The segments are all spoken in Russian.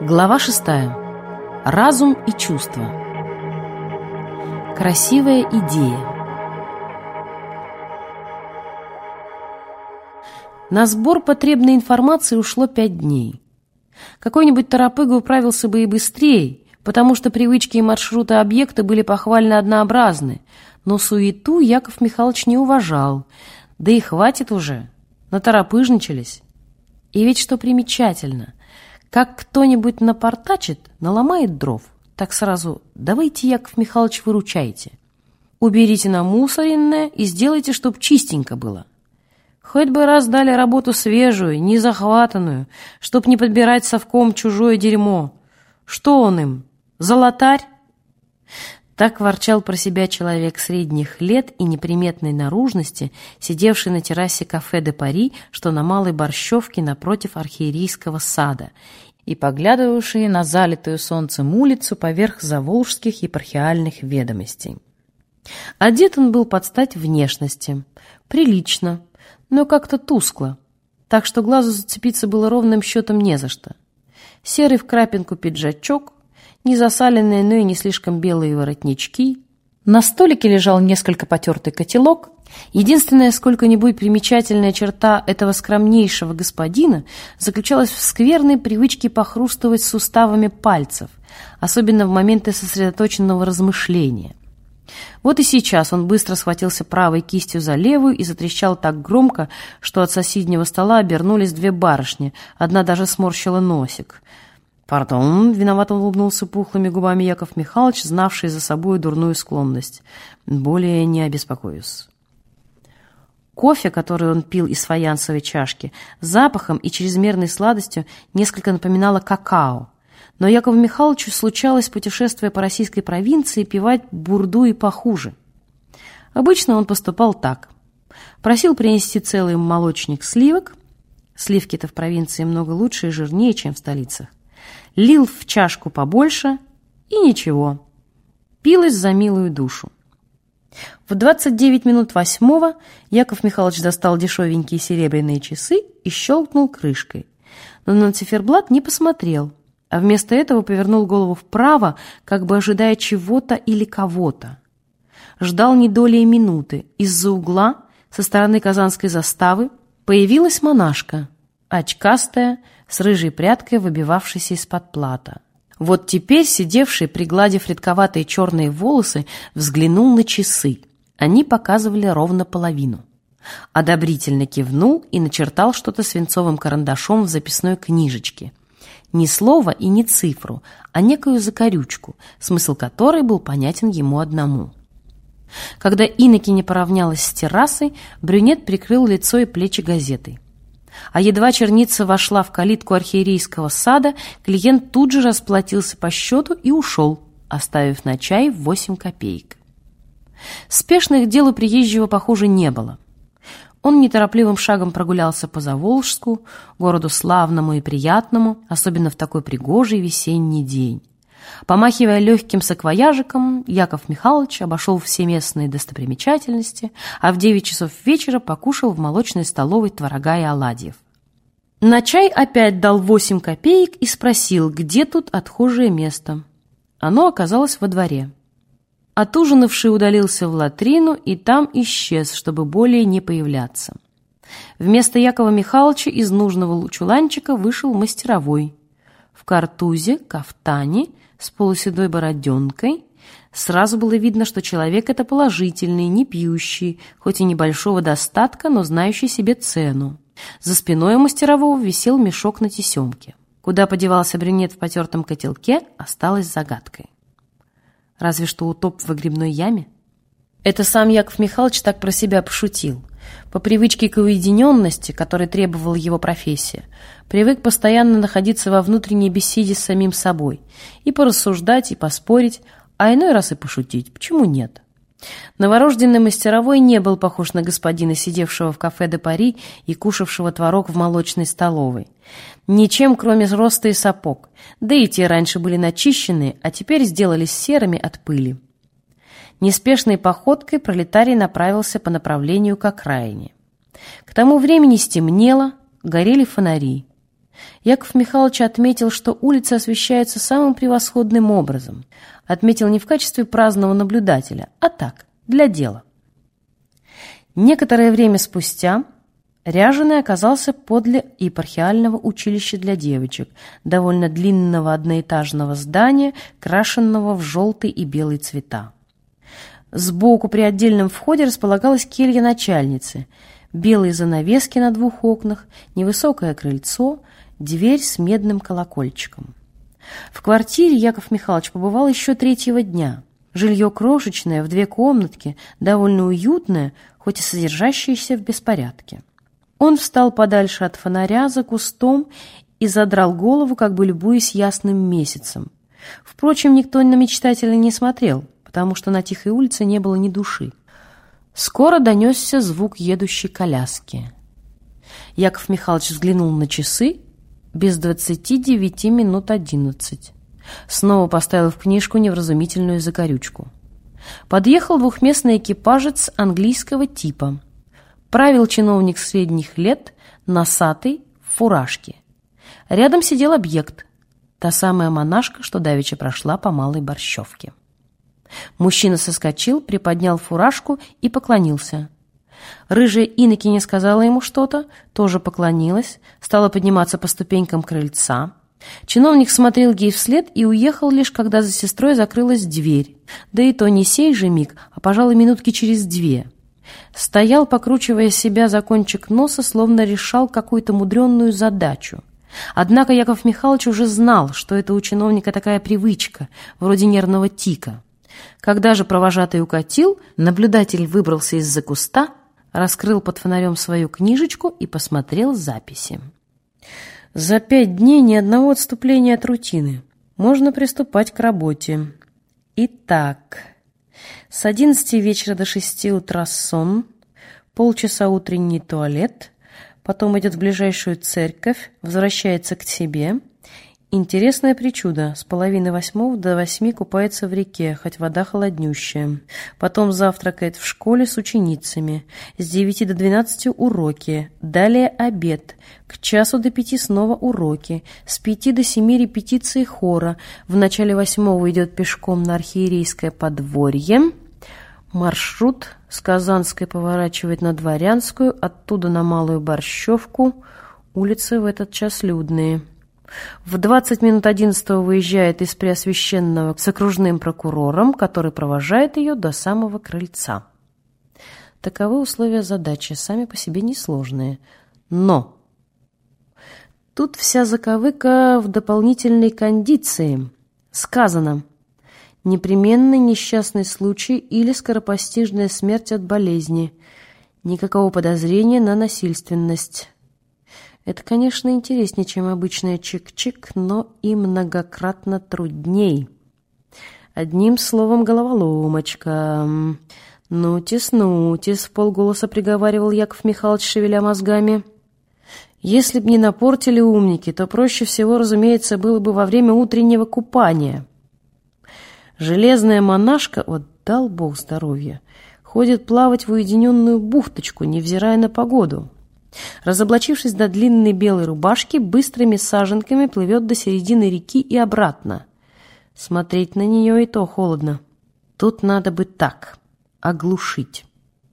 Глава шестая. Разум и чувства. Красивая идея. На сбор потребной информации ушло пять дней. Какой-нибудь торопыга управился бы и быстрее, потому что привычки и маршруты объекта были похвально однообразны, но суету Яков Михайлович не уважал, да и хватит уже, наторопыжничались. И ведь что примечательно, как кто-нибудь напортачит, наломает дров, так сразу «давайте, Яков Михайлович, выручайте». Уберите на мусоренное и сделайте, чтоб чистенько было. Хоть бы раз дали работу свежую, не захватанную, чтоб не подбирать совком чужое дерьмо. Что он им, золотарь? Так ворчал про себя человек средних лет и неприметной наружности, сидевший на террасе кафе «Де Пари», что на Малой Борщевке напротив архиерейского сада, и поглядывавший на залитую солнцем улицу поверх заволжских епархиальных ведомостей. Одет он был под стать внешности. Прилично, но как-то тускло, так что глазу зацепиться было ровным счетом не за что. Серый в крапинку пиджачок, не засаленные, но и не слишком белые воротнички. На столике лежал несколько потертый котелок. Единственная сколько-нибудь примечательная черта этого скромнейшего господина заключалась в скверной привычке похрустывать суставами пальцев, особенно в моменты сосредоточенного размышления. Вот и сейчас он быстро схватился правой кистью за левую и затрещал так громко, что от соседнего стола обернулись две барышни, одна даже сморщила носик – «Пардон», — виновато улыбнулся пухлыми губами Яков Михайлович, знавший за собой дурную склонность. «Более не обеспокоюсь». Кофе, который он пил из фаянсовой чашки, запахом и чрезмерной сладостью несколько напоминало какао. Но Якову Михайловичу случалось, путешествуя по российской провинции, пивать бурду и похуже. Обычно он поступал так. Просил принести целый молочник сливок. Сливки-то в провинции много лучше и жирнее, чем в столицах лил в чашку побольше и ничего. Пилось за милую душу. В 29 минут восьмого Яков Михайлович достал дешевенькие серебряные часы и щелкнул крышкой. Но на циферблат не посмотрел, а вместо этого повернул голову вправо, как бы ожидая чего-то или кого-то. Ждал не минуты. Из-за угла, со стороны казанской заставы, появилась монашка, очкастая, с рыжей прядкой, выбивавшейся из-под плата. Вот теперь сидевший, пригладив редковатые черные волосы, взглянул на часы. Они показывали ровно половину. Одобрительно кивнул и начертал что-то свинцовым карандашом в записной книжечке. Ни слова и ни цифру, а некую закорючку, смысл которой был понятен ему одному. Когда Инноки не поравнялась с террасой, брюнет прикрыл лицо и плечи газетой. А едва черница вошла в калитку архиерейского сада, клиент тут же расплатился по счету и ушел, оставив на чай 8 копеек. Спешных дел у приезжего, похоже, не было. Он неторопливым шагом прогулялся по Заволжску, городу славному и приятному, особенно в такой пригожий весенний день. Помахивая легким саквояжиком, Яков Михайлович обошел все местные достопримечательности, а в девять часов вечера покушал в молочной столовой творога и оладьев. На чай опять дал восемь копеек и спросил, где тут отхожее место. Оно оказалось во дворе. Отужинавший удалился в латрину и там исчез, чтобы более не появляться. Вместо Якова Михайловича из нужного чуланчика вышел мастеровой. В картузе, кафтане – с полуседой бороденкой. Сразу было видно, что человек это положительный, не пьющий, хоть и небольшого достатка, но знающий себе цену. За спиной у мастерового висел мешок на тесемке. Куда подевался брюнет в потертом котелке, осталось загадкой. Разве что утоп в выгребной яме? Это сам Яков Михайлович так про себя пошутил. По привычке к уединенности, которой требовала его профессия, привык постоянно находиться во внутренней беседе с самим собой и порассуждать, и поспорить, а иной раз и пошутить. Почему нет? Новорожденный мастеровой не был похож на господина, сидевшего в кафе де Пари и кушавшего творог в молочной столовой. Ничем, кроме роста и сапог. Да и те раньше были начищены, а теперь сделались серыми от пыли. Неспешной походкой пролетарий направился по направлению к окраине. К тому времени стемнело, горели фонари. Яков Михайлович отметил, что улицы освещаются самым превосходным образом. Отметил не в качестве праздного наблюдателя, а так, для дела. Некоторое время спустя Ряженый оказался подле епархиального училища для девочек, довольно длинного одноэтажного здания, крашенного в желтый и белый цвета. Сбоку при отдельном входе располагалась келья начальницы, белые занавески на двух окнах, невысокое крыльцо, дверь с медным колокольчиком. В квартире Яков Михайлович побывал еще третьего дня. Жилье крошечное, в две комнатки, довольно уютное, хоть и содержащееся в беспорядке. Он встал подальше от фонаря за кустом и задрал голову, как бы любуясь ясным месяцем. Впрочем, никто на мечтателя не смотрел, потому что на тихой улице не было ни души. Скоро донесся звук едущей коляски. Яков Михайлович взглянул на часы без двадцати девяти минут одиннадцать. Снова поставил в книжку невразумительную закорючку. Подъехал двухместный экипажец английского типа – Правил чиновник средних лет, носатый, в фуражке. Рядом сидел объект, та самая монашка, что давеча прошла по малой борщевке. Мужчина соскочил, приподнял фуражку и поклонился. Рыжая инокиня сказала ему что-то, тоже поклонилась, стала подниматься по ступенькам крыльца. Чиновник смотрел ей вслед и уехал лишь, когда за сестрой закрылась дверь. Да и то не сей же миг, а, пожалуй, минутки через две — Стоял, покручивая себя за кончик носа, словно решал какую-то мудренную задачу. Однако Яков Михайлович уже знал, что это у чиновника такая привычка, вроде нервного тика. Когда же провожатый укатил, наблюдатель выбрался из-за куста, раскрыл под фонарем свою книжечку и посмотрел записи. За пять дней ни одного отступления от рутины. Можно приступать к работе. Итак... С одиннадцати вечера до шести утра сон, полчаса утренний туалет, потом идет в ближайшую церковь, возвращается к себе. Интересное причуда. С половины восьмого до восьми купается в реке, хоть вода холоднющая. Потом завтракает в школе с ученицами. С девяти до двенадцати уроки. Далее обед. К часу до пяти снова уроки. С пяти до семи репетиции хора. В начале восьмого идет пешком на архиерейское подворье. Маршрут с Казанской поворачивает на Дворянскую, оттуда на Малую Борщевку. Улицы в этот час людные. В 20 минут 11 выезжает из Преосвященного с окружным прокурором, который провожает ее до самого крыльца. Таковы условия задачи, сами по себе несложные. Но тут вся заковыка в дополнительной кондиции. Сказано – непременный несчастный случай или скоропостижная смерть от болезни. Никакого подозрения на насильственность. Это, конечно, интереснее, чем обычная чик-чик, но и многократно трудней. Одним словом, головоломочка. «Нутис, нутис», — в полголоса приговаривал Яков Михайлович, шевеля мозгами. «Если б не напортили умники, то проще всего, разумеется, было бы во время утреннего купания». Железная монашка, вот дал бог здоровья, ходит плавать в уединенную бухточку, невзирая на погоду. Разоблачившись до длинной белой рубашки, быстрыми саженками плывет до середины реки и обратно. Смотреть на нее и то холодно. Тут надо бы так, оглушить.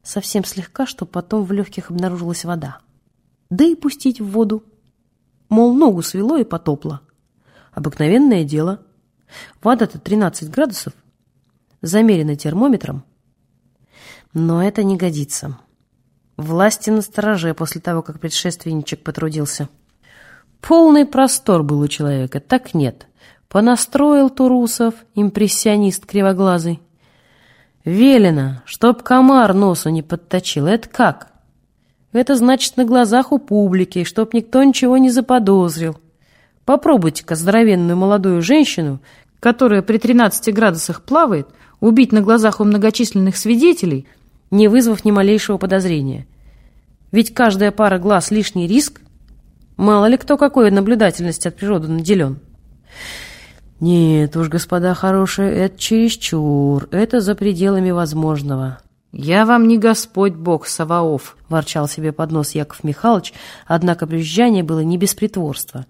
Совсем слегка, чтобы потом в легких обнаружилась вода. Да и пустить в воду. Мол, ногу свело и потопло. Обыкновенное дело — Вода-то 13 градусов, замерено термометром. Но это не годится. Власти на стороже после того, как предшественничек потрудился. Полный простор был у человека, так нет. Понастроил Турусов, импрессионист кривоглазый. Велено, чтоб комар носу не подточил. Это как? Это значит на глазах у публики, чтоб никто ничего не заподозрил. Попробуйте-ка здоровенную молодую женщину которая при 13 градусах плавает, убить на глазах у многочисленных свидетелей, не вызвав ни малейшего подозрения. Ведь каждая пара глаз — лишний риск. Мало ли кто какой наблюдательности от природы наделен. Нет уж, господа хорошие, это чересчур, это за пределами возможного. «Я вам не Господь Бог Саваоф», — ворчал себе под нос Яков Михайлович, однако брюзжание было не без притворства.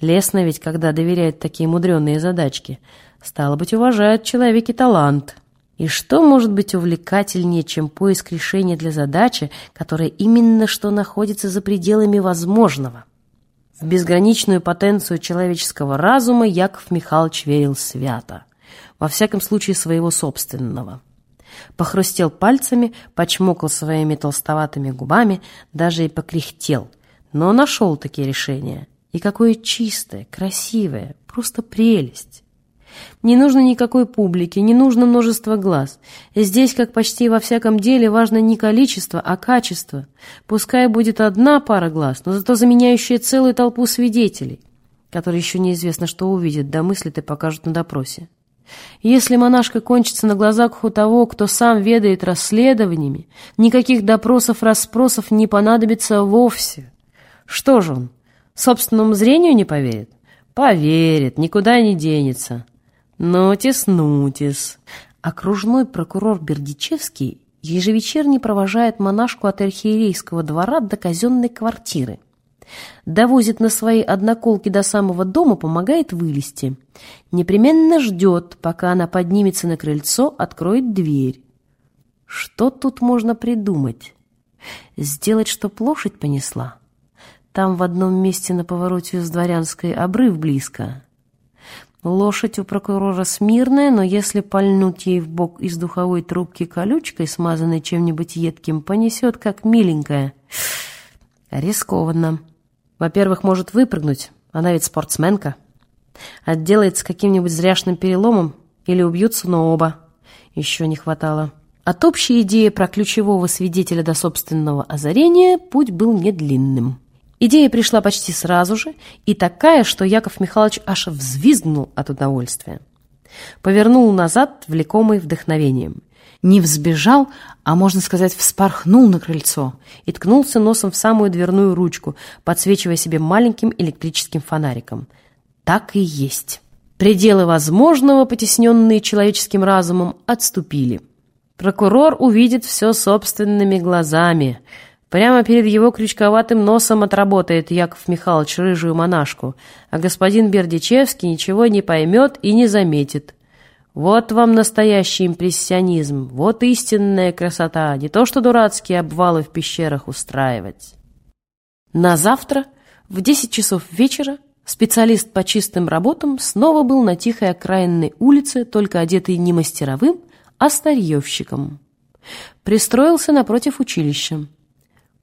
Лестно ведь, когда доверяют такие мудреные задачки. Стало быть, уважает человек и талант. И что может быть увлекательнее, чем поиск решения для задачи, которая именно что находится за пределами возможного? В безграничную потенцию человеческого разума Яков Михайлович верил свято. Во всяком случае, своего собственного похрустел пальцами, почмокал своими толстоватыми губами, даже и покряхтел. Но нашел такие решения. И какое чистое, красивое, просто прелесть. Не нужно никакой публики, не нужно множество глаз. Здесь, как почти во всяком деле, важно не количество, а качество. Пускай будет одна пара глаз, но зато заменяющая целую толпу свидетелей, которые еще неизвестно, что увидят, домыслят и покажут на допросе. Если монашка кончится на глазах у того, кто сам ведает расследованиями, никаких допросов-расспросов не понадобится вовсе. Что же он, собственному зрению не поверит? Поверит, никуда не денется. Нотис, нутис. Окружной прокурор Бердичевский ежевечерне провожает монашку от архиерейского двора до казенной квартиры. Довозит на своей одноколке до самого дома, помогает вылезти. Непременно ждет, пока она поднимется на крыльцо, откроет дверь. Что тут можно придумать? Сделать, чтоб лошадь понесла? Там в одном месте на повороте с Дворянской обрыв близко. Лошадь у прокурора смирная, но если пальнуть ей в бок из духовой трубки колючкой, смазанной чем-нибудь едким, понесет, как миленькая. Рискованно. Во-первых, может выпрыгнуть, она ведь спортсменка. Отделается каким-нибудь зряшным переломом или убьются, но оба. Еще не хватало. От общей идеи про ключевого свидетеля до собственного озарения путь был недлинным. Идея пришла почти сразу же, и такая, что Яков Михайлович аж взвизгнул от удовольствия. Повернул назад, влекомый вдохновением не взбежал, а, можно сказать, вспорхнул на крыльцо и ткнулся носом в самую дверную ручку, подсвечивая себе маленьким электрическим фонариком. Так и есть. Пределы возможного, потесненные человеческим разумом, отступили. Прокурор увидит все собственными глазами. Прямо перед его крючковатым носом отработает Яков Михайлович рыжую монашку, а господин Бердичевский ничего не поймет и не заметит. Вот вам настоящий импрессионизм, вот истинная красота, не то что дурацкие обвалы в пещерах устраивать. На завтра в 10 часов вечера специалист по чистым работам снова был на тихой окраинной улице, только одетый не мастеровым, а старьевщиком. Пристроился напротив училища.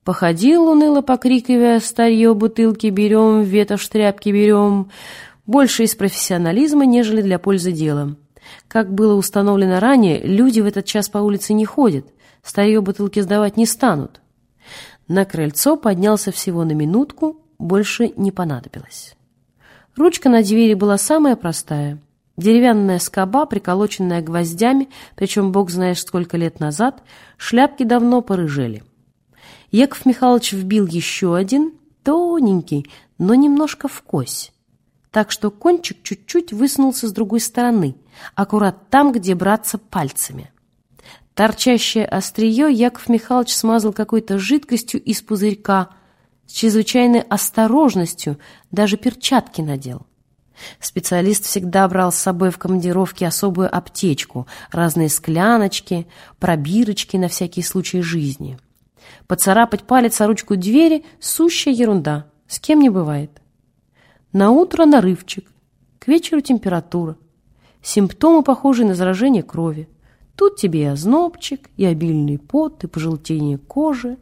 Походил уныло, покрикивая «Старье бутылки берем, ветошь тряпки берем», больше из профессионализма, нежели для пользы дела. Как было установлено ранее, люди в этот час по улице не ходят, старье бутылки сдавать не станут. На крыльцо поднялся всего на минутку, больше не понадобилось. Ручка на двери была самая простая. Деревянная скоба, приколоченная гвоздями, причем бог знает сколько лет назад, шляпки давно порыжели. Яков Михайлович вбил еще один, тоненький, но немножко в кость так что кончик чуть-чуть высунулся с другой стороны, аккурат там, где браться пальцами. Торчащее острие Яков Михайлович смазал какой-то жидкостью из пузырька, с чрезвычайной осторожностью даже перчатки надел. Специалист всегда брал с собой в командировке особую аптечку, разные скляночки, пробирочки на всякий случай жизни. Поцарапать палец о ручку двери – сущая ерунда, с кем не бывает. На утро нарывчик, к вечеру температура. Симптомы похожи на заражение крови. Тут тебе и ознобчик, и обильный пот, и пожелтение кожи.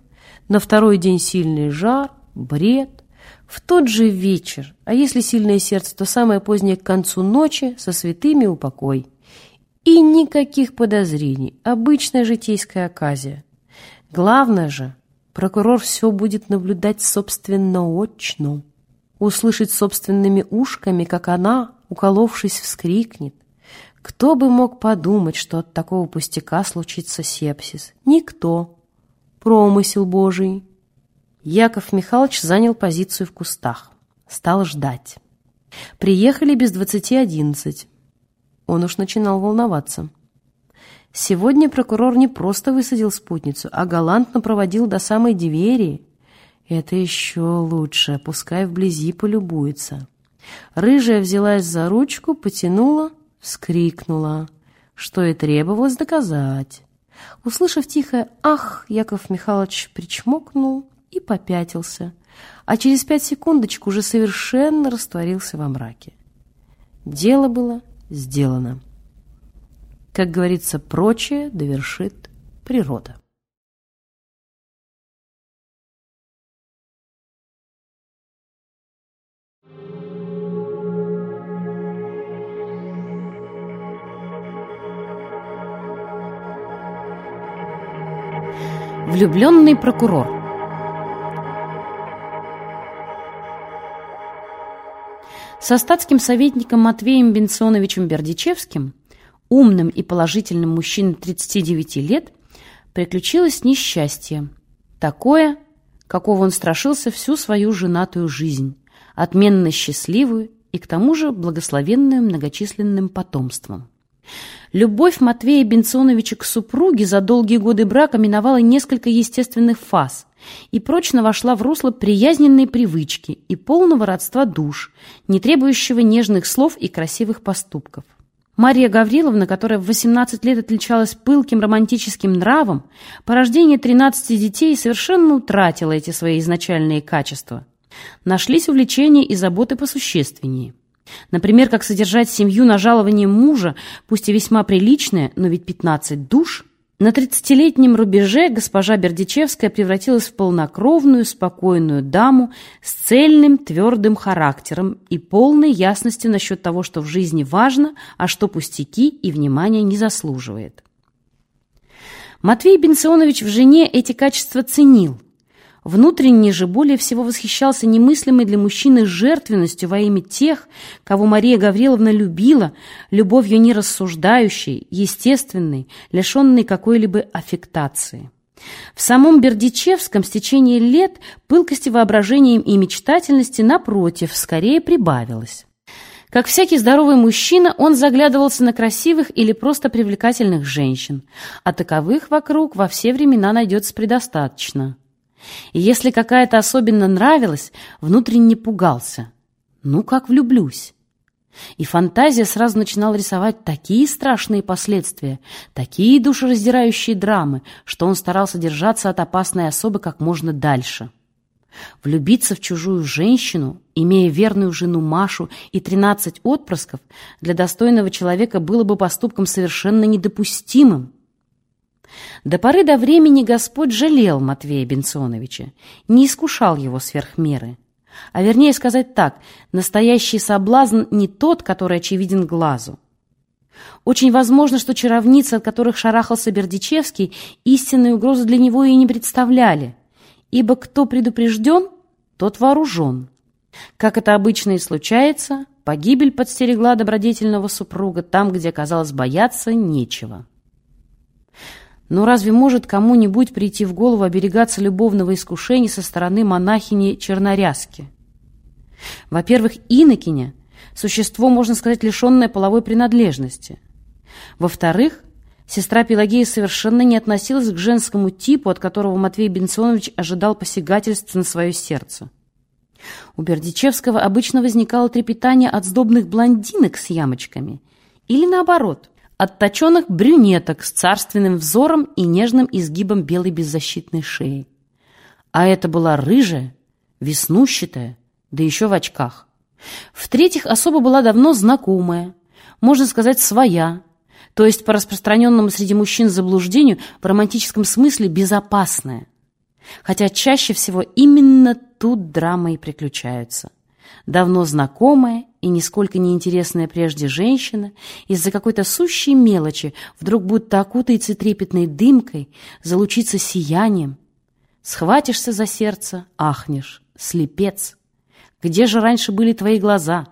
На второй день сильный жар, бред. В тот же вечер, а если сильное сердце, то самое позднее к концу ночи со святыми упокой. И никаких подозрений, обычная житейская оказия. Главное же, прокурор все будет наблюдать собственно очно услышать собственными ушками, как она, уколовшись, вскрикнет. Кто бы мог подумать, что от такого пустяка случится сепсис? Никто. Промысел Божий. Яков Михайлович занял позицию в кустах. Стал ждать. Приехали без двадцати одиннадцать. Он уж начинал волноваться. Сегодня прокурор не просто высадил спутницу, а галантно проводил до самой двери. Это еще лучше, пускай вблизи полюбуется. Рыжая взялась за ручку, потянула, вскрикнула, что и требовалось доказать. Услышав тихое «Ах!», Яков Михайлович причмокнул и попятился, а через пять секундочек уже совершенно растворился во мраке. Дело было сделано. Как говорится, прочее довершит природа. Влюбленный прокурор Со статским советником Матвеем Бенсоновичем Бердичевским, умным и положительным мужчиной 39 лет, приключилось несчастье. Такое, какого он страшился всю свою женатую жизнь, отменно счастливую и к тому же благословенную многочисленным потомством. Любовь Матвея Бенционовича к супруге за долгие годы брака миновала несколько естественных фаз и прочно вошла в русло приязненной привычки и полного родства душ, не требующего нежных слов и красивых поступков. Мария Гавриловна, которая в 18 лет отличалась пылким романтическим нравом, по рождении 13 детей совершенно утратила эти свои изначальные качества. Нашлись увлечения и заботы посущественнее. Например, как содержать семью на жалование мужа, пусть и весьма приличное, но ведь 15 душ. На 30-летнем рубеже госпожа Бердичевская превратилась в полнокровную, спокойную даму с цельным, твердым характером и полной ясностью насчет того, что в жизни важно, а что пустяки и внимания не заслуживает. Матвей Бенционович в жене эти качества ценил – Внутренне же более всего восхищался немыслимой для мужчины жертвенностью во имя тех, кого Мария Гавриловна любила, любовью нерассуждающей, естественной, лишенной какой-либо аффектации. В самом Бердичевском с течение лет пылкости воображением и мечтательности, напротив, скорее прибавилось. Как всякий здоровый мужчина, он заглядывался на красивых или просто привлекательных женщин, а таковых вокруг во все времена найдется предостаточно. И если какая-то особенно нравилась, внутренне пугался. Ну, как влюблюсь. И фантазия сразу начинала рисовать такие страшные последствия, такие душераздирающие драмы, что он старался держаться от опасной особы как можно дальше. Влюбиться в чужую женщину, имея верную жену Машу и тринадцать отпрысков, для достойного человека было бы поступком совершенно недопустимым. До поры до времени Господь жалел Матвея Бенционовича, не искушал его сверх меры. А вернее сказать так, настоящий соблазн не тот, который очевиден глазу. Очень возможно, что чаровницы, от которых шарахался Бердичевский, истинной угрозы для него и не представляли, ибо кто предупрежден, тот вооружен. Как это обычно и случается, погибель подстерегла добродетельного супруга там, где, казалось, бояться нечего. Но разве может кому-нибудь прийти в голову оберегаться любовного искушения со стороны монахини Чернорязки? Во-первых, инокиня – существо, можно сказать, лишенное половой принадлежности. Во-вторых, сестра Пелагея совершенно не относилась к женскому типу, от которого Матвей Бенционович ожидал посягательств на свое сердце. У Бердичевского обычно возникало трепетание от сдобных блондинок с ямочками или наоборот – отточенных брюнеток с царственным взором и нежным изгибом белой беззащитной шеи. А это была рыжая, веснущатая, да еще в очках. В-третьих, особо была давно знакомая, можно сказать, своя, то есть по распространенному среди мужчин заблуждению в романтическом смысле безопасная. Хотя чаще всего именно тут драмы и приключаются – давно знакомая и нисколько неинтересная прежде женщина из-за какой-то сущей мелочи вдруг будто окутается трепетной дымкой, залучится сиянием. Схватишься за сердце, ахнешь, слепец. Где же раньше были твои глаза?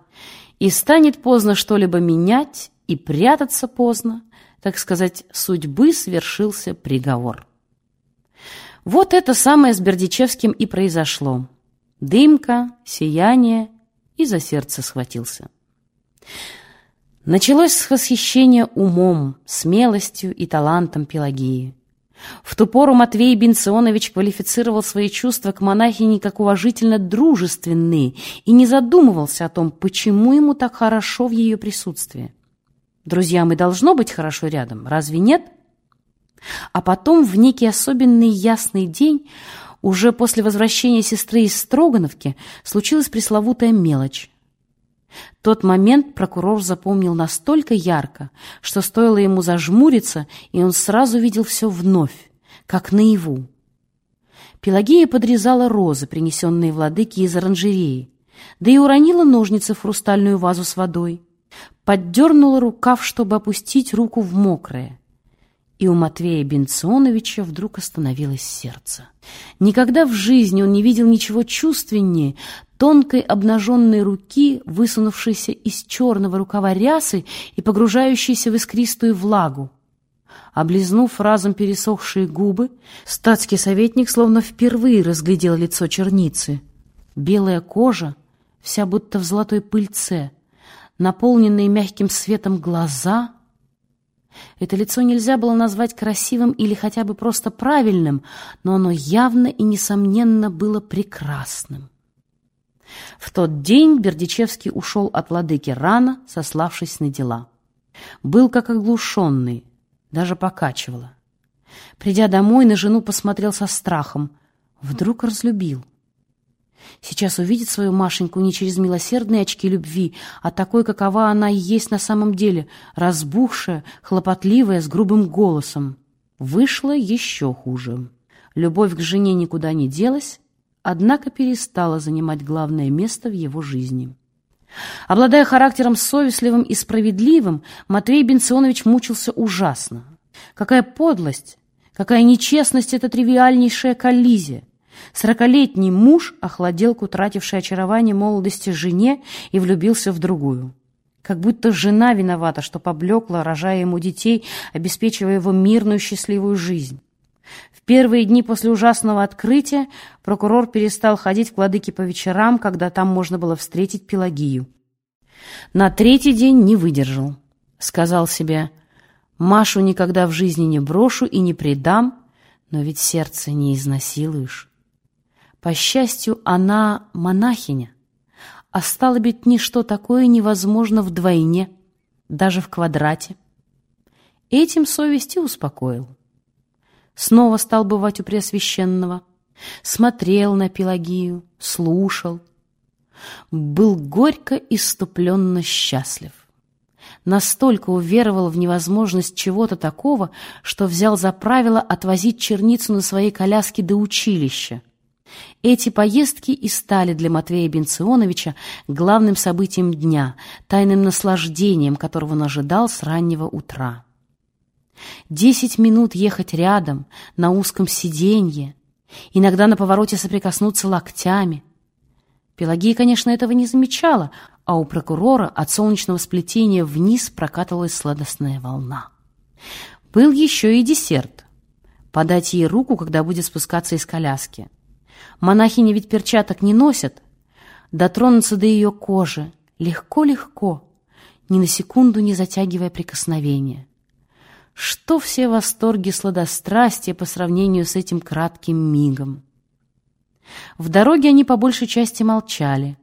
И станет поздно что-либо менять, и прятаться поздно, так сказать, судьбы свершился приговор. Вот это самое с Бердичевским и произошло. Дымка, сияние и за сердце схватился. Началось с восхищения умом, смелостью и талантом Пелагеи. В ту пору Матвей Бенционович квалифицировал свои чувства к монахине как уважительно дружественные и не задумывался о том, почему ему так хорошо в ее присутствии. Друзьям и должно быть хорошо рядом, разве нет? А потом в некий особенный ясный день, уже после возвращения сестры из Строгановки, случилась пресловутая мелочь. Тот момент прокурор запомнил настолько ярко, что стоило ему зажмуриться, и он сразу видел все вновь, как наяву. Пелагея подрезала розы, принесенные владыке из оранжереи, да и уронила ножницы в хрустальную вазу с водой. Поддернула рукав, чтобы опустить руку в мокрое. И у Матвея Бенционовича вдруг остановилось сердце. Никогда в жизни он не видел ничего чувственнее тонкой обнаженной руки, высунувшейся из черного рукава рясы и погружающейся в искристую влагу. Облизнув разом пересохшие губы, статский советник словно впервые разглядел лицо черницы. Белая кожа, вся будто в золотой пыльце, наполненные мягким светом глаза. Это лицо нельзя было назвать красивым или хотя бы просто правильным, но оно явно и несомненно было прекрасным. В тот день Бердичевский ушел от владыки рано, сославшись на дела. Был как оглушенный, даже покачивало. Придя домой, на жену посмотрел со страхом. Вдруг разлюбил. Сейчас увидит свою Машеньку не через милосердные очки любви, а такой, какова она и есть на самом деле, разбухшая, хлопотливая, с грубым голосом. Вышло еще хуже. Любовь к жене никуда не делась, однако перестала занимать главное место в его жизни. Обладая характером совестливым и справедливым, Матвей Бенционович мучился ужасно. Какая подлость, какая нечестность эта тривиальнейшая коллизия! Сорокалетний муж охладел к утратившей очарование молодости жене и влюбился в другую. Как будто жена виновата, что поблекла, рожая ему детей, обеспечивая его мирную счастливую жизнь. В первые дни после ужасного открытия прокурор перестал ходить к владыке по вечерам, когда там можно было встретить Пелагию. На третий день не выдержал. Сказал себе, Машу никогда в жизни не брошу и не предам, но ведь сердце не изнасилуешь. По счастью, она монахиня, а стало быть, ничто такое невозможно вдвойне, даже в квадрате. Этим совести успокоил. Снова стал бывать у Преосвященного. Смотрел на Пелагию, слушал. Был горько и ступленно счастлив. Настолько уверовал в невозможность чего-то такого, что взял за правило отвозить черницу на своей коляске до училища. Эти поездки и стали для Матвея Бенционовича главным событием дня, тайным наслаждением, которого он ожидал с раннего утра. Десять минут ехать рядом, на узком сиденье, иногда на повороте соприкоснуться локтями. Пелагея, конечно, этого не замечала, а у прокурора от солнечного сплетения вниз прокатывалась сладостная волна. Был еще и десерт. Подать ей руку, когда будет спускаться из коляски. Монахини ведь перчаток не носят. Дотронуться до ее кожи легко-легко, ни на секунду не затягивая прикосновения. Что все восторги сладострастия по сравнению с этим кратким мигом? В дороге они по большей части молчали.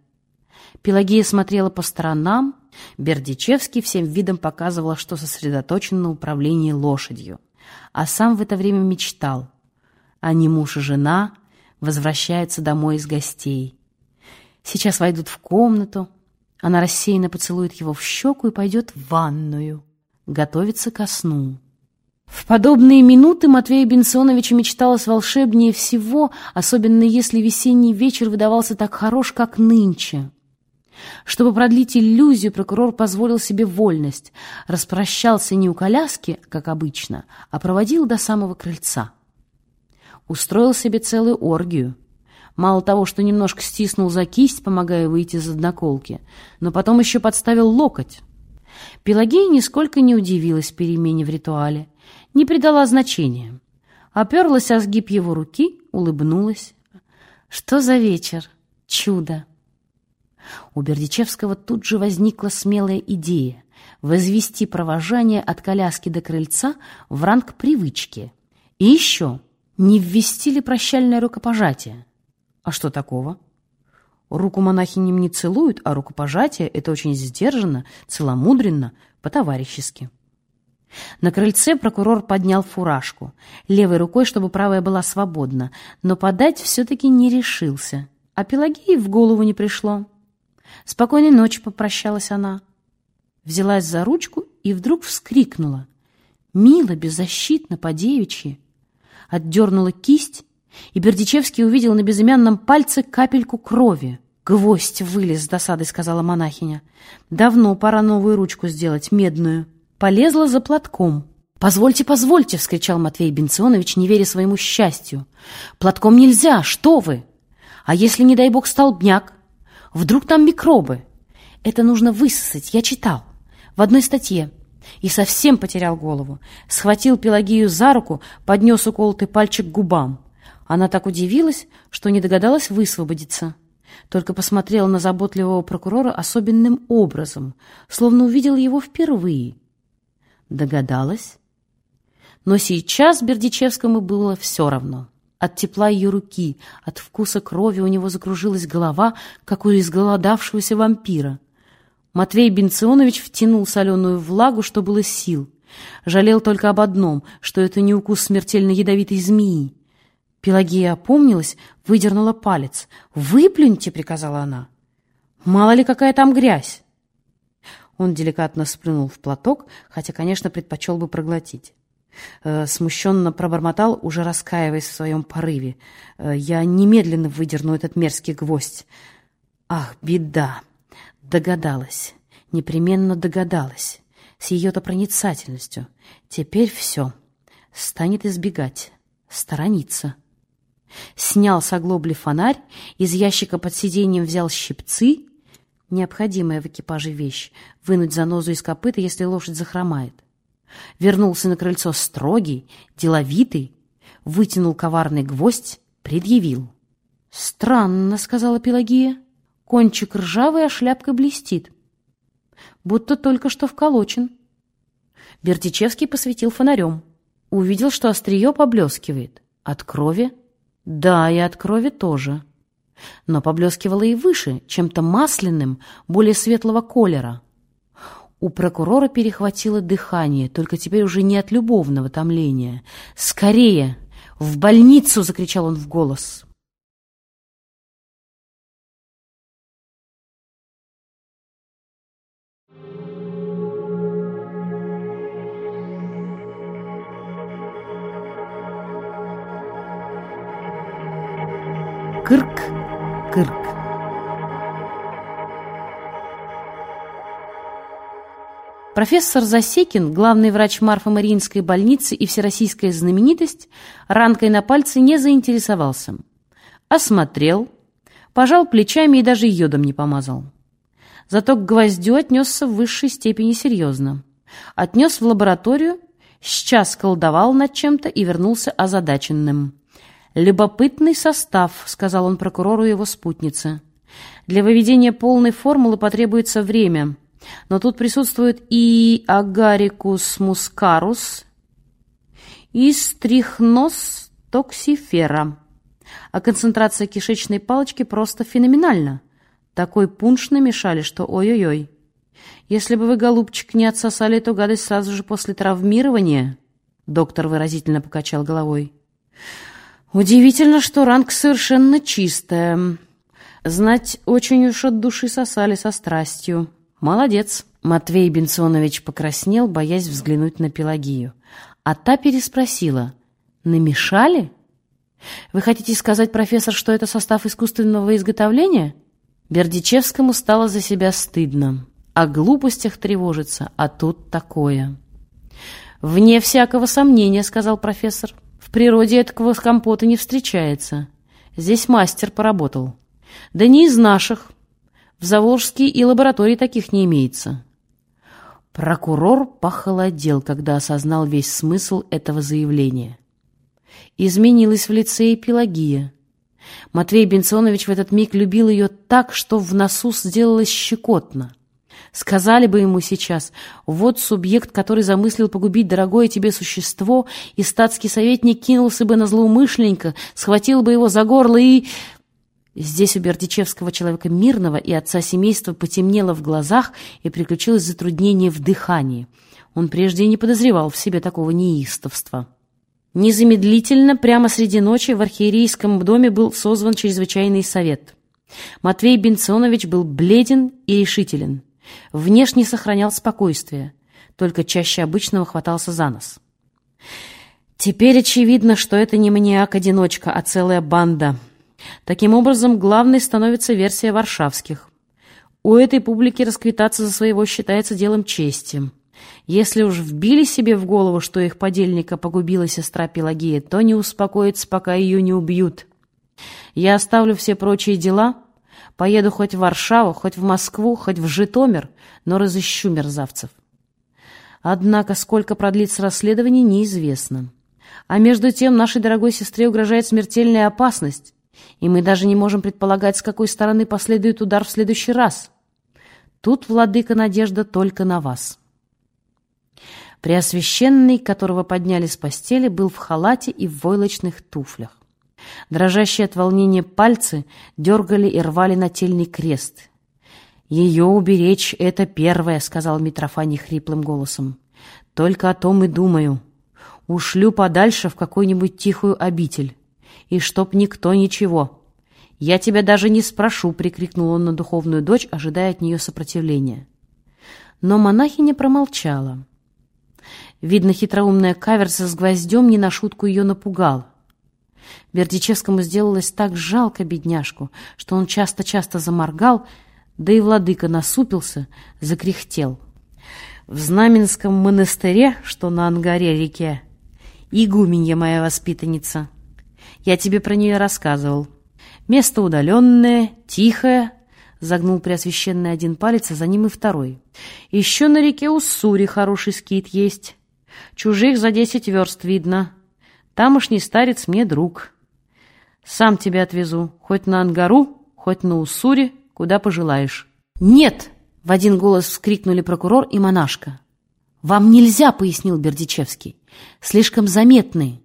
Пелагея смотрела по сторонам, Бердичевский всем видом показывал, что сосредоточен на управлении лошадью, а сам в это время мечтал. Они муж и жена возвращаются домой из гостей. Сейчас войдут в комнату, она рассеянно поцелует его в щеку и пойдет в ванную готовится ко сну. В подобные минуты Матвею Бенсоновичу мечталось волшебнее всего, особенно если весенний вечер выдавался так хорош, как нынче. Чтобы продлить иллюзию, прокурор позволил себе вольность, распрощался не у коляски, как обычно, а проводил до самого крыльца. Устроил себе целую оргию. Мало того, что немножко стиснул за кисть, помогая выйти из одноколки, но потом еще подставил локоть. Пелагея нисколько не удивилась перемене в ритуале, не придала значения. Оперлась о сгиб его руки, улыбнулась. Что за вечер? Чудо! У Бердичевского тут же возникла смелая идея возвести провожание от коляски до крыльца в ранг привычки. И еще, не ввести ли прощальное рукопожатие? А что такого? Руку монахиням не целуют, а рукопожатие — это очень сдержанно, целомудренно, по-товарищески. На крыльце прокурор поднял фуражку, левой рукой, чтобы правая была свободна, но подать все-таки не решился. А Пелагеи в голову не пришло. «Спокойной ночи», — попрощалась она. Взялась за ручку и вдруг вскрикнула. Мило, беззащитно, по-девичьи. Отдернула кисть, и Бердичевский увидел на безымянном пальце капельку крови. «Гвоздь вылез с досадой», — сказала монахиня. «Давно пора новую ручку сделать, медную». Полезла за платком. «Позвольте, позвольте!» — вскричал Матвей Бенционович, не веря своему счастью. «Платком нельзя! Что вы! А если, не дай бог, столбняк? Вдруг там микробы? Это нужно высосать, я читал. В одной статье. И совсем потерял голову. Схватил Пелагию за руку, поднес уколотый пальчик к губам. Она так удивилась, что не догадалась высвободиться. Только посмотрела на заботливого прокурора особенным образом, словно увидела его впервые. Догадалась? Но сейчас Бердичевскому было все равно. От тепла ее руки, от вкуса крови у него закружилась голова, как у изголодавшегося вампира. Матвей Бенционович втянул соленую влагу, что было сил. Жалел только об одном, что это не укус смертельно ядовитой змеи. Пелагея опомнилась, выдернула палец. «Выплюньте!» — приказала она. «Мало ли какая там грязь!» Он деликатно сплюнул в платок, хотя, конечно, предпочел бы проглотить. Э, смущенно пробормотал, уже раскаиваясь в своем порыве. Э, «Я немедленно выдерну этот мерзкий гвоздь». «Ах, беда!» Догадалась. Непременно догадалась. С ее-то проницательностью. Теперь все. Станет избегать. Сторониться. Снял с оглобли фонарь, из ящика под сиденьем взял щипцы, необходимая в экипаже вещь, вынуть занозу из копыта, если лошадь захромает. Вернулся на крыльцо строгий, деловитый, вытянул коварный гвоздь, предъявил. «Странно», — сказала Пелагия. «Кончик ржавый, а шляпка блестит. Будто только что вколочен». Бертичевский посветил фонарем. Увидел, что острие поблескивает. От крови? Да, и от крови тоже. Но поблескивало и выше, чем-то масляным, более светлого колера — у прокурора перехватило дыхание, только теперь уже не от любовного томления. «Скорее! В больницу!» — закричал он в голос. Кырк, кырк. Профессор Засекин, главный врач Марфа-Мариинской больницы и всероссийская знаменитость, ранкой на пальце не заинтересовался. Осмотрел, пожал плечами и даже йодом не помазал. Зато к гвоздю отнесся в высшей степени серьезно. Отнес в лабораторию, сейчас колдовал над чем-то и вернулся озадаченным. «Любопытный состав», — сказал он прокурору и его спутнице. «Для выведения полной формулы потребуется время». Но тут присутствует и агарикус мускарус, и стрихнос токсифера. А концентрация кишечной палочки просто феноменальна. Такой пунш намешали, что ой-ой-ой. Если бы вы, голубчик, не отсосали эту гадость сразу же после травмирования, доктор выразительно покачал головой. Удивительно, что ранг совершенно чистая. Знать, очень уж от души сосали со страстью. «Молодец!» Матвей Бенсонович покраснел, боясь взглянуть на Пелагию. А та переспросила. «Намешали? Вы хотите сказать, профессор, что это состав искусственного изготовления?» Бердичевскому стало за себя стыдно. О глупостях тревожится, а тут такое. «Вне всякого сомнения», — сказал профессор. «В природе этого компота не встречается. Здесь мастер поработал. Да не из наших, в Заволжске и лаборатории таких не имеется. Прокурор похолодел, когда осознал весь смысл этого заявления. Изменилась в лице и Пелагия. Матвей Бенционович в этот миг любил ее так, что в носу сделалось щекотно. Сказали бы ему сейчас, вот субъект, который замыслил погубить дорогое тебе существо, и статский советник кинулся бы на злоумышленника, схватил бы его за горло и... Здесь у Бердичевского человека мирного и отца семейства потемнело в глазах и приключилось затруднение в дыхании. Он прежде не подозревал в себе такого неистовства. Незамедлительно, прямо среди ночи, в архиерейском доме был созван чрезвычайный совет. Матвей Бенционович был бледен и решителен. Внешне сохранял спокойствие, только чаще обычного хватался за нос. Теперь очевидно, что это не маньяк-одиночка, а целая банда. Таким образом, главной становится версия варшавских. У этой публики расквитаться за своего считается делом чести. Если уж вбили себе в голову, что их подельника погубила сестра Пелагея, то не успокоится, пока ее не убьют. Я оставлю все прочие дела, поеду хоть в Варшаву, хоть в Москву, хоть в Житомир, но разыщу мерзавцев. Однако сколько продлится расследование, неизвестно. А между тем нашей дорогой сестре угрожает смертельная опасность, и мы даже не можем предполагать, с какой стороны последует удар в следующий раз. Тут, владыка, надежда только на вас». Преосвященный, которого подняли с постели, был в халате и в войлочных туфлях. Дрожащие от волнения пальцы дергали и рвали нательный крест. «Ее уберечь — это первое», — сказал Митрофаний хриплым голосом. «Только о том и думаю. Ушлю подальше в какую-нибудь тихую обитель. И чтоб никто ничего. Я тебя даже не спрошу», — прикрикнул он на духовную дочь, ожидая от нее сопротивления. Но монахиня промолчала. Видно, хитроумная каверса с гвоздем не на шутку ее напугал. Бердичевскому сделалось так жалко бедняжку, что он часто-часто заморгал, да и владыка насупился, закряхтел. В Знаменском монастыре, что на Ангаре-реке, игуменья моя воспитанница. Я тебе про нее рассказывал. Место удаленное, тихое, загнул преосвященный один палец, а за ним и второй. Еще на реке Уссури хороший скит есть. Чужих за десять верст видно. Тамошний старец мне друг. Сам тебя отвезу, хоть на Ангару, хоть на Уссури, куда пожелаешь. Нет! В один голос вскрикнули прокурор и монашка. «Вам нельзя», — пояснил Бердичевский. «Слишком заметные.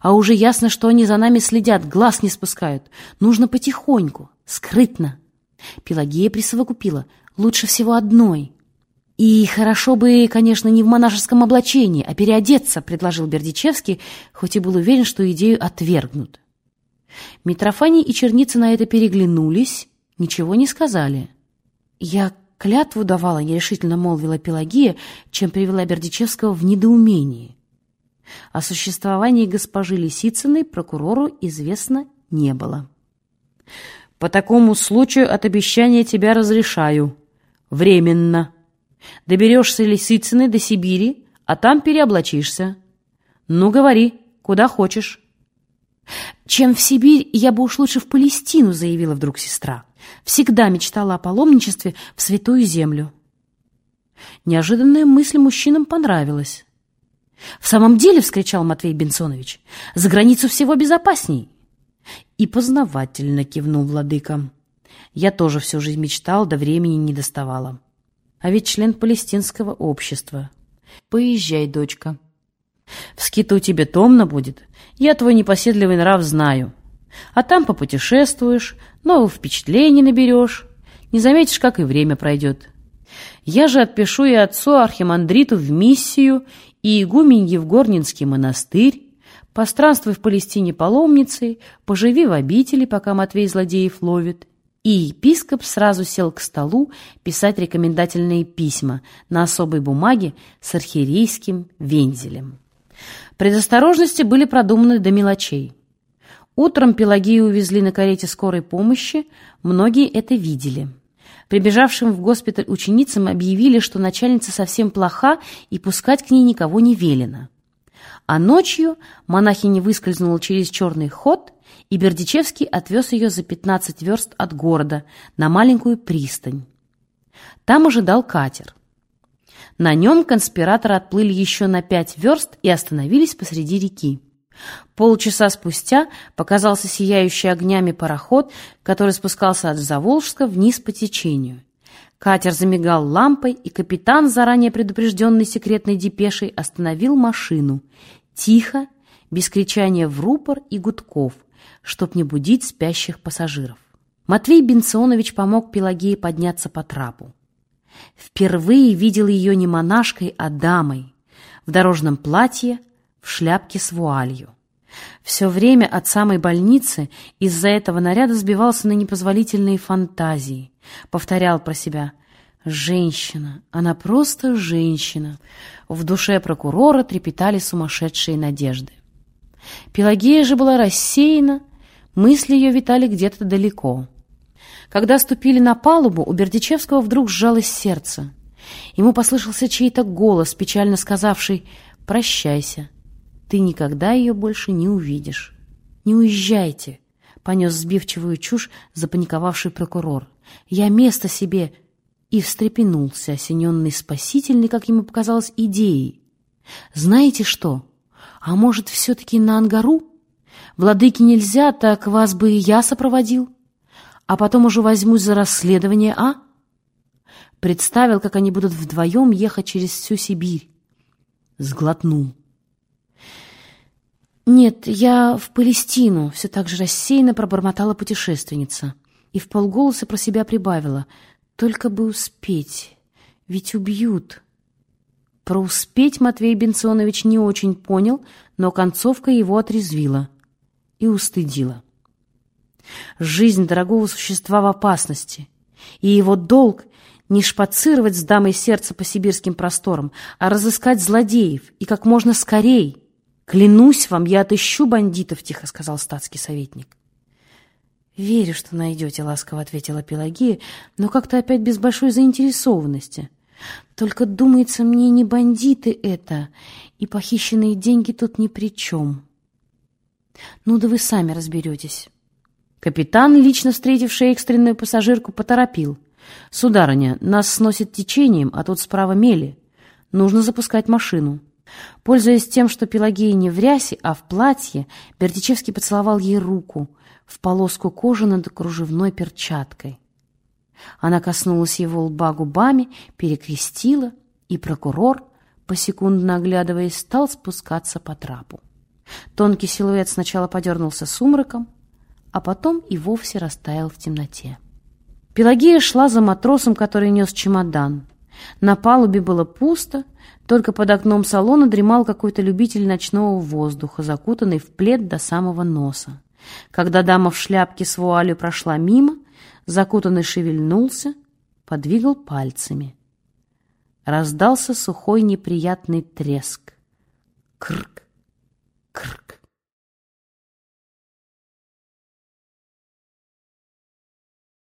А уже ясно, что они за нами следят, глаз не спускают. Нужно потихоньку, скрытно». Пелагея присовокупила. «Лучше всего одной». «И хорошо бы, конечно, не в монашеском облачении, а переодеться», — предложил Бердичевский, хоть и был уверен, что идею отвергнут. Митрофаний и Черница на это переглянулись, ничего не сказали. «Я клятву давала», — нерешительно молвила Пелагея, чем привела Бердичевского в недоумение. О существовании госпожи Лисицыной прокурору известно не было. «По такому случаю от обещания тебя разрешаю. Временно», Доберешься Лисицыны до Сибири, а там переоблачишься. Ну, говори, куда хочешь. «Чем в Сибирь, я бы уж лучше в Палестину», — заявила вдруг сестра. «Всегда мечтала о паломничестве в Святую Землю». Неожиданная мысль мужчинам понравилась. «В самом деле», — вскричал Матвей Бенсонович, — «за границу всего безопасней». И познавательно кивнул владыка. «Я тоже всю жизнь мечтал, до времени не доставала» а ведь член палестинского общества. Поезжай, дочка. В скиту тебе томно будет, я твой непоседливый нрав знаю. А там попутешествуешь, новых впечатлений наберешь, не заметишь, как и время пройдет. Я же отпишу и отцу Архимандриту в миссию, и игуменье в Горнинский монастырь, постранствуй в Палестине паломницей, поживи в обители, пока Матвей злодеев ловит, и епископ сразу сел к столу писать рекомендательные письма на особой бумаге с архиерейским вензелем. Предосторожности были продуманы до мелочей. Утром Пелагею увезли на карете скорой помощи, многие это видели. Прибежавшим в госпиталь ученицам объявили, что начальница совсем плоха и пускать к ней никого не велено. А ночью монахиня выскользнула через черный ход, и Бердичевский отвез ее за 15 верст от города на маленькую пристань. Там ожидал катер. На нем конспираторы отплыли еще на пять верст и остановились посреди реки. Полчаса спустя показался сияющий огнями пароход, который спускался от Заволжска вниз по течению. Катер замигал лампой, и капитан, заранее предупрежденный секретной депешей, остановил машину. Тихо, без кричания в рупор и гудков, чтоб не будить спящих пассажиров. Матвей Бенционович помог Пелагее подняться по трапу. Впервые видел ее не монашкой, а дамой, в дорожном платье, в шляпке с вуалью. Все время от самой больницы из-за этого наряда сбивался на непозволительные фантазии. Повторял про себя «Женщина, она просто женщина». В душе прокурора трепетали сумасшедшие надежды. Пелагея же была рассеяна, мысли ее витали где-то далеко. Когда ступили на палубу, у Бердичевского вдруг сжалось сердце. Ему послышался чей-то голос, печально сказавший «Прощайся, ты никогда ее больше не увидишь. Не уезжайте!» — понес сбивчивую чушь запаниковавший прокурор. «Я место себе...» И встрепенулся, осененный спасительной, как ему показалось, идеей. «Знаете что? А может, все-таки на Ангару? Владыке нельзя, так вас бы и я сопроводил. А потом уже возьмусь за расследование, а?» Представил, как они будут вдвоем ехать через всю Сибирь. Сглотнул. «Нет, я в Палестину», — все так же рассеянно пробормотала путешественница. И в полголоса про себя прибавила. «Только бы успеть, ведь убьют». Про успеть Матвей Бенционович не очень понял, но концовка его отрезвила и устыдила. Жизнь дорогого существа в опасности, и его долг не шпацировать с дамой сердца по сибирским просторам, а разыскать злодеев и как можно скорей — «Клянусь вам, я отыщу бандитов», — тихо сказал статский советник. «Верю, что найдете», — ласково ответила Пелагея, но как-то опять без большой заинтересованности. «Только, думается мне, не бандиты это, и похищенные деньги тут ни при чем». «Ну да вы сами разберетесь». Капитан, лично встретивший экстренную пассажирку, поторопил. «Сударыня, нас сносит течением, а тут справа мели. Нужно запускать машину». Пользуясь тем, что Пелагея не в рясе, а в платье, Бердичевский поцеловал ей руку в полоску кожи над кружевной перчаткой. Она коснулась его лба губами, перекрестила, и прокурор, посекундно оглядываясь, стал спускаться по трапу. Тонкий силуэт сначала подернулся сумраком, а потом и вовсе растаял в темноте. Пелагея шла за матросом, который нес чемодан. На палубе было пусто, только под окном салона дремал какой-то любитель ночного воздуха, закутанный в плед до самого носа. Когда дама в шляпке с вуалью прошла мимо, закутанный шевельнулся, подвигал пальцами. Раздался сухой неприятный треск. Крк, крк.